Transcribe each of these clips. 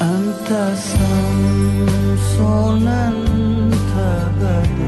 Antasam sonan tabat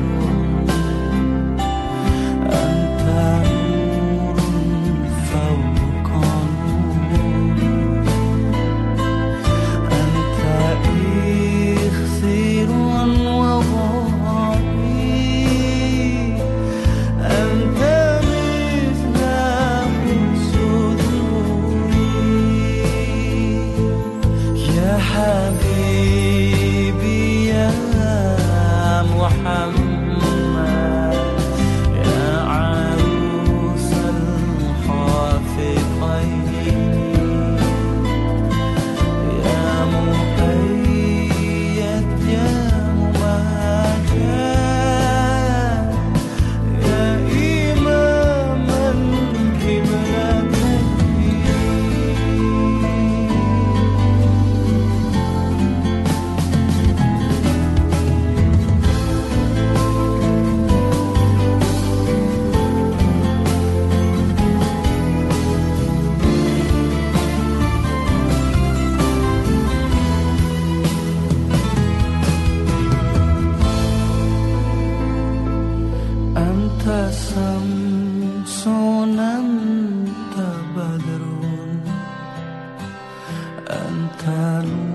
Antalu